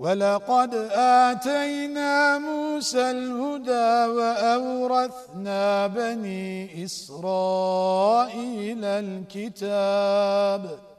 ولقد آتينا موسى الهدى وأورثنا بني إسرائيل الكتاب.